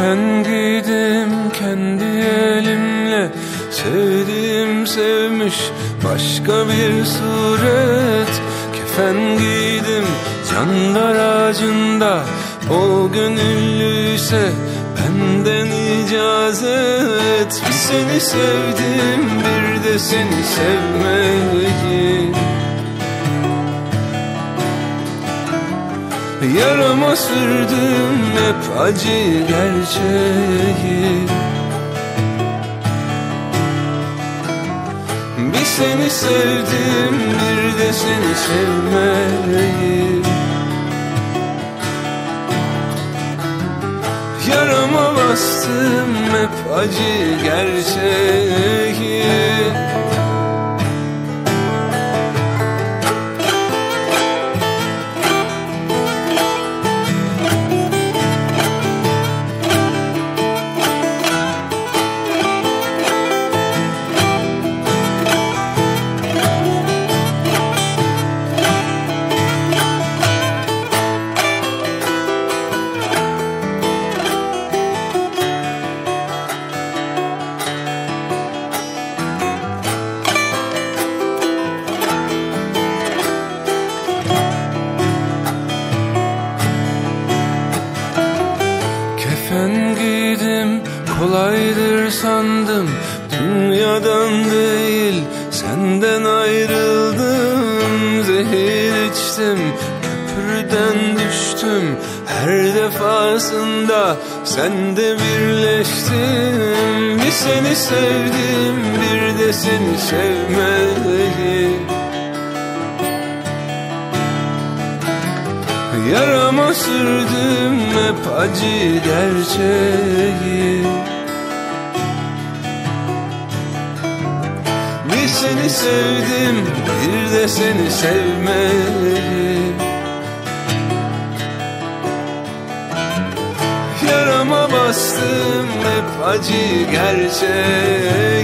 Kefen giydim kendi elimle Sevdiğim sevmiş başka bir suret. Kefen giydim canlar ağacında O gönüllüyse benden icazet. Bir seni sevdim bir de seni sevmeyi Yarama sürdüm hep acı gerçeği. Bir seni sevdim bir de seni sevmeyi. Yarama bastım hep acı gerçeği kolaydır sandım Dünyadan değil senden ayrıldım. Zehir içtim köprüden düştüm. Her defasında sende birleştim. Bir seni sevdim bir de seni sevmeyi Yarama sürdüm hep acı gerçeği. Bir seni sevdim bir de seni sevmeyi. Yarama bastım hep acı gerçeği